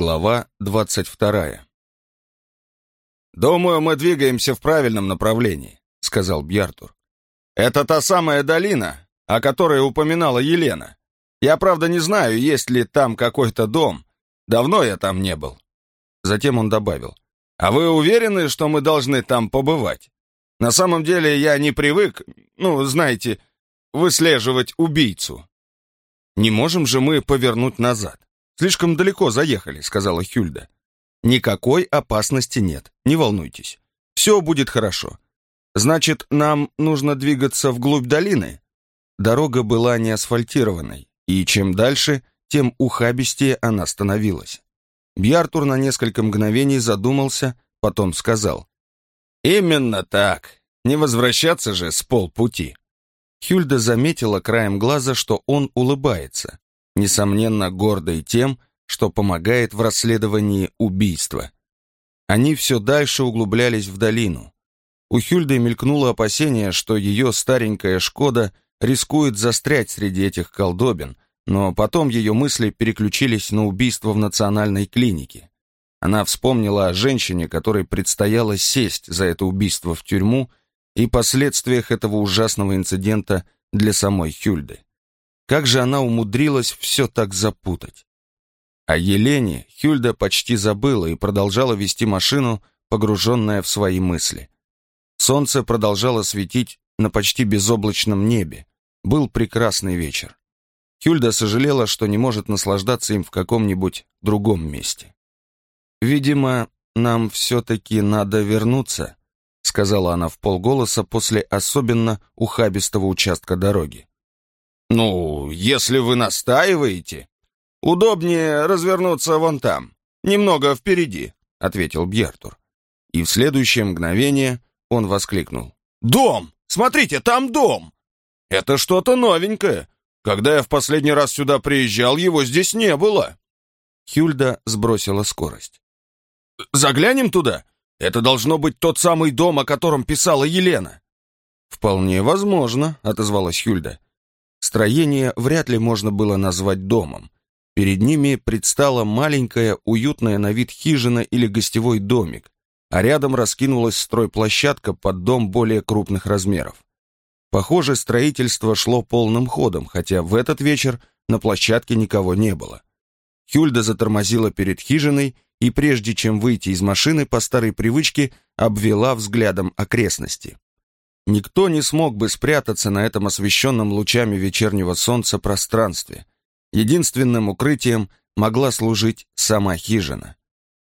Глава двадцать вторая. «Думаю, мы двигаемся в правильном направлении», — сказал Бьяртур. «Это та самая долина, о которой упоминала Елена. Я, правда, не знаю, есть ли там какой-то дом. Давно я там не был». Затем он добавил. «А вы уверены, что мы должны там побывать? На самом деле я не привык, ну, знаете, выслеживать убийцу. Не можем же мы повернуть назад. «Слишком далеко заехали», — сказала Хюльда. «Никакой опасности нет, не волнуйтесь. Все будет хорошо. Значит, нам нужно двигаться вглубь долины?» Дорога была не асфальтированной, и чем дальше, тем ухабистее она становилась. Бьяртур на несколько мгновений задумался, потом сказал. «Именно так. Не возвращаться же с полпути». Хюльда заметила краем глаза, что он улыбается несомненно гордой тем, что помогает в расследовании убийства. Они все дальше углублялись в долину. У Хюльды мелькнуло опасение, что ее старенькая «Шкода» рискует застрять среди этих колдобин, но потом ее мысли переключились на убийство в национальной клинике. Она вспомнила о женщине, которой предстояло сесть за это убийство в тюрьму, и последствиях этого ужасного инцидента для самой Хюльды. Как же она умудрилась все так запутать? О Елене Хюльда почти забыла и продолжала вести машину, погруженная в свои мысли. Солнце продолжало светить на почти безоблачном небе. Был прекрасный вечер. Хюльда сожалела, что не может наслаждаться им в каком-нибудь другом месте. «Видимо, нам все-таки надо вернуться», сказала она в полголоса после особенно ухабистого участка дороги. «Ну, если вы настаиваете, удобнее развернуться вон там, немного впереди», — ответил Бьертур. И в следующее мгновение он воскликнул. «Дом! Смотрите, там дом! Это что-то новенькое. Когда я в последний раз сюда приезжал, его здесь не было». Хюльда сбросила скорость. «Заглянем туда? Это должно быть тот самый дом, о котором писала Елена». «Вполне возможно», — отозвалась Хюльда. Строение вряд ли можно было назвать домом. Перед ними предстала маленькая, уютная на вид хижина или гостевой домик, а рядом раскинулась стройплощадка под дом более крупных размеров. Похоже, строительство шло полным ходом, хотя в этот вечер на площадке никого не было. Хюльда затормозила перед хижиной и, прежде чем выйти из машины, по старой привычке обвела взглядом окрестности. Никто не смог бы спрятаться на этом освещенном лучами вечернего солнца пространстве. Единственным укрытием могла служить сама хижина.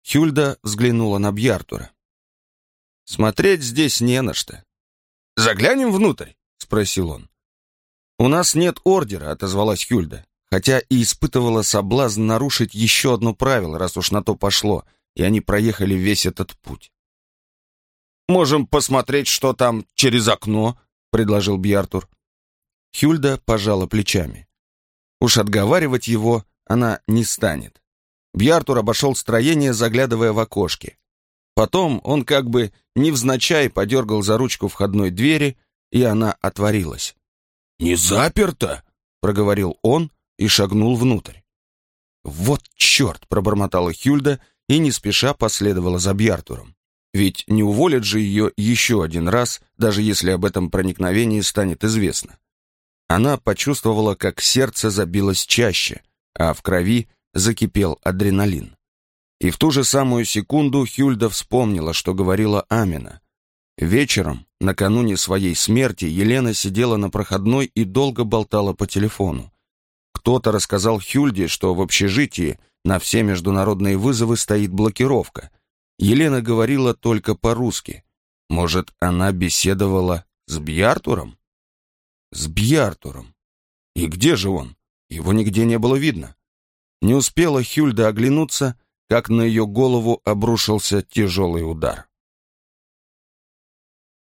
Хюльда взглянула на Бьяртура. «Смотреть здесь не на что». «Заглянем внутрь?» — спросил он. «У нас нет ордера», — отозвалась Хюльда, хотя и испытывала соблазн нарушить еще одно правило, раз уж на то пошло, и они проехали весь этот путь. «Можем посмотреть, что там через окно», — предложил Бьяртур. Хюльда пожала плечами. Уж отговаривать его она не станет. Бьяртур обошел строение, заглядывая в окошки. Потом он как бы невзначай подергал за ручку входной двери, и она отворилась. «Не заперто?» — проговорил он и шагнул внутрь. «Вот черт!» — пробормотала Хюльда и не спеша последовала за Бьяртуром. Ведь не уволят же ее еще один раз, даже если об этом проникновении станет известно. Она почувствовала, как сердце забилось чаще, а в крови закипел адреналин. И в ту же самую секунду Хюльда вспомнила, что говорила Амина. Вечером, накануне своей смерти, Елена сидела на проходной и долго болтала по телефону. Кто-то рассказал Хюльде, что в общежитии на все международные вызовы стоит блокировка — Елена говорила только по-русски. Может, она беседовала с Бьяртуром? С Бьяртуром. И где же он? Его нигде не было видно. Не успела Хюльда оглянуться, как на ее голову обрушился тяжелый удар.